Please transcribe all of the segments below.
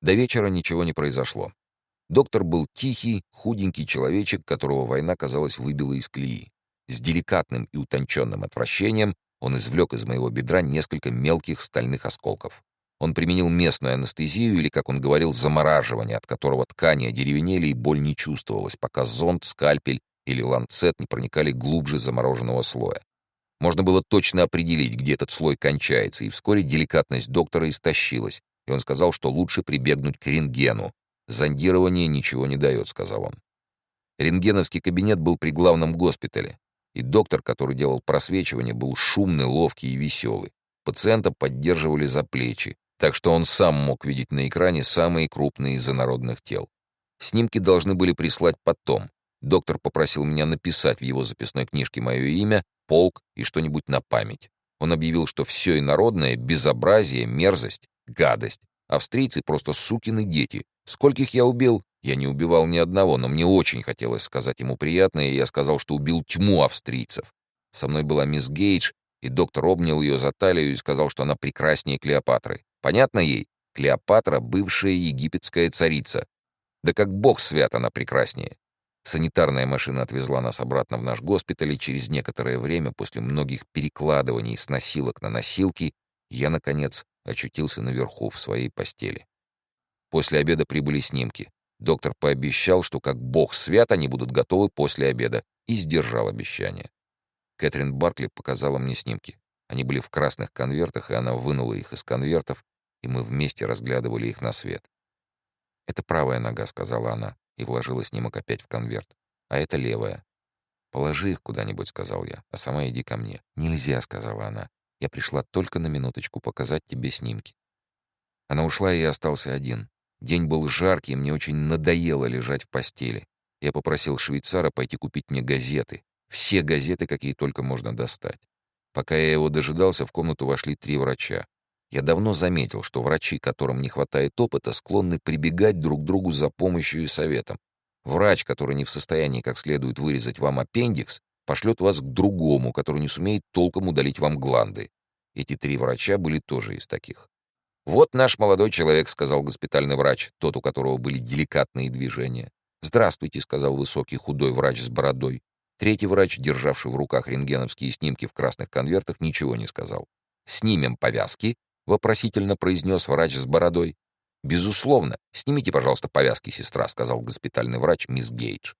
До вечера ничего не произошло. Доктор был тихий, худенький человечек, которого война, казалось, выбила из колеи. С деликатным и утонченным отвращением он извлек из моего бедра несколько мелких стальных осколков. Он применил местную анестезию или, как он говорил, замораживание, от которого ткани одеревенели и боль не чувствовалась, пока зонд, скальпель или ланцет не проникали глубже замороженного слоя. Можно было точно определить, где этот слой кончается, и вскоре деликатность доктора истощилась, и он сказал, что лучше прибегнуть к рентгену. «Зондирование ничего не дает», — сказал он. Рентгеновский кабинет был при главном госпитале, и доктор, который делал просвечивание, был шумный, ловкий и веселый. Пациента поддерживали за плечи, так что он сам мог видеть на экране самые крупные из инородных тел. Снимки должны были прислать потом. Доктор попросил меня написать в его записной книжке мое имя, полк и что-нибудь на память. Он объявил, что все инородное — безобразие, мерзость, гадость. Австрийцы просто сукины дети. Скольких я убил? Я не убивал ни одного, но мне очень хотелось сказать ему приятное, и я сказал, что убил тьму австрийцев. Со мной была мисс Гейдж, и доктор обнял ее за талию и сказал, что она прекраснее Клеопатры. Понятно ей? Клеопатра — бывшая египетская царица. Да как бог свят она прекраснее. Санитарная машина отвезла нас обратно в наш госпиталь, и через некоторое время, после многих перекладываний с носилок на носилки, я, наконец, очутился наверху в своей постели. После обеда прибыли снимки. Доктор пообещал, что как бог свят они будут готовы после обеда, и сдержал обещание. Кэтрин Баркли показала мне снимки. Они были в красных конвертах, и она вынула их из конвертов, и мы вместе разглядывали их на свет. «Это правая нога», — сказала она, и вложила снимок опять в конверт. «А это левая». «Положи их куда-нибудь», — сказал я, — «а сама иди ко мне». «Нельзя», — сказала она. «Я пришла только на минуточку показать тебе снимки». Она ушла, и я остался один. День был жаркий, и мне очень надоело лежать в постели. Я попросил швейцара пойти купить мне газеты. Все газеты, какие только можно достать. Пока я его дожидался, в комнату вошли три врача. Я давно заметил, что врачи, которым не хватает опыта, склонны прибегать друг к другу за помощью и советом. Врач, который не в состоянии как следует вырезать вам аппендикс, пошлет вас к другому, который не сумеет толком удалить вам гланды. Эти три врача были тоже из таких. «Вот наш молодой человек», — сказал госпитальный врач, тот, у которого были деликатные движения. «Здравствуйте», — сказал высокий худой врач с бородой. Третий врач, державший в руках рентгеновские снимки в красных конвертах, ничего не сказал. «Снимем повязки», — вопросительно произнес врач с бородой. «Безусловно. Снимите, пожалуйста, повязки, сестра», — сказал госпитальный врач мисс Гейдж.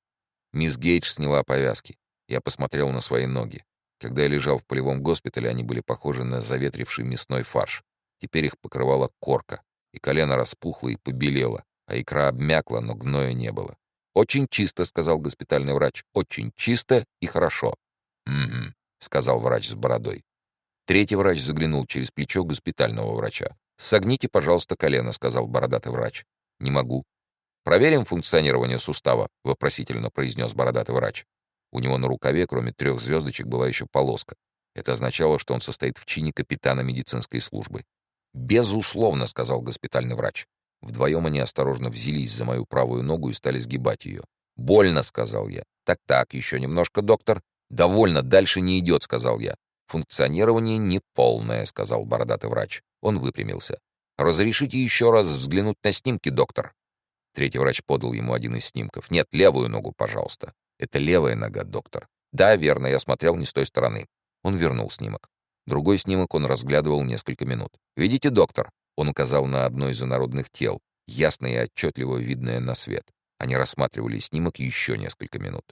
Мисс Гейдж сняла повязки. Я посмотрел на свои ноги. Когда я лежал в полевом госпитале, они были похожи на заветривший мясной фарш. Теперь их покрывала корка, и колено распухло и побелело, а икра обмякла, но гноя не было. «Очень чисто», — сказал госпитальный врач. «Очень чисто и хорошо». «Угу», — сказал врач с бородой. Третий врач заглянул через плечо госпитального врача. «Согните, пожалуйста, колено», — сказал бородатый врач. «Не могу». «Проверим функционирование сустава», — вопросительно произнес бородатый врач. У него на рукаве, кроме трех звездочек, была еще полоска. Это означало, что он состоит в чине капитана медицинской службы. «Безусловно», — сказал госпитальный врач. Вдвоем они осторожно взялись за мою правую ногу и стали сгибать ее. «Больно», — сказал я. «Так-так, еще немножко, доктор». «Довольно, дальше не идет», — сказал я. «Функционирование неполное», — сказал бородатый врач. Он выпрямился. «Разрешите еще раз взглянуть на снимки, доктор?» Третий врач подал ему один из снимков. «Нет, левую ногу, пожалуйста». «Это левая нога, доктор». «Да, верно, я смотрел не с той стороны». Он вернул снимок. Другой снимок он разглядывал несколько минут. «Видите, доктор?» Он указал на одно из инородных тел, ясно и отчетливо видное на свет. Они рассматривали снимок еще несколько минут.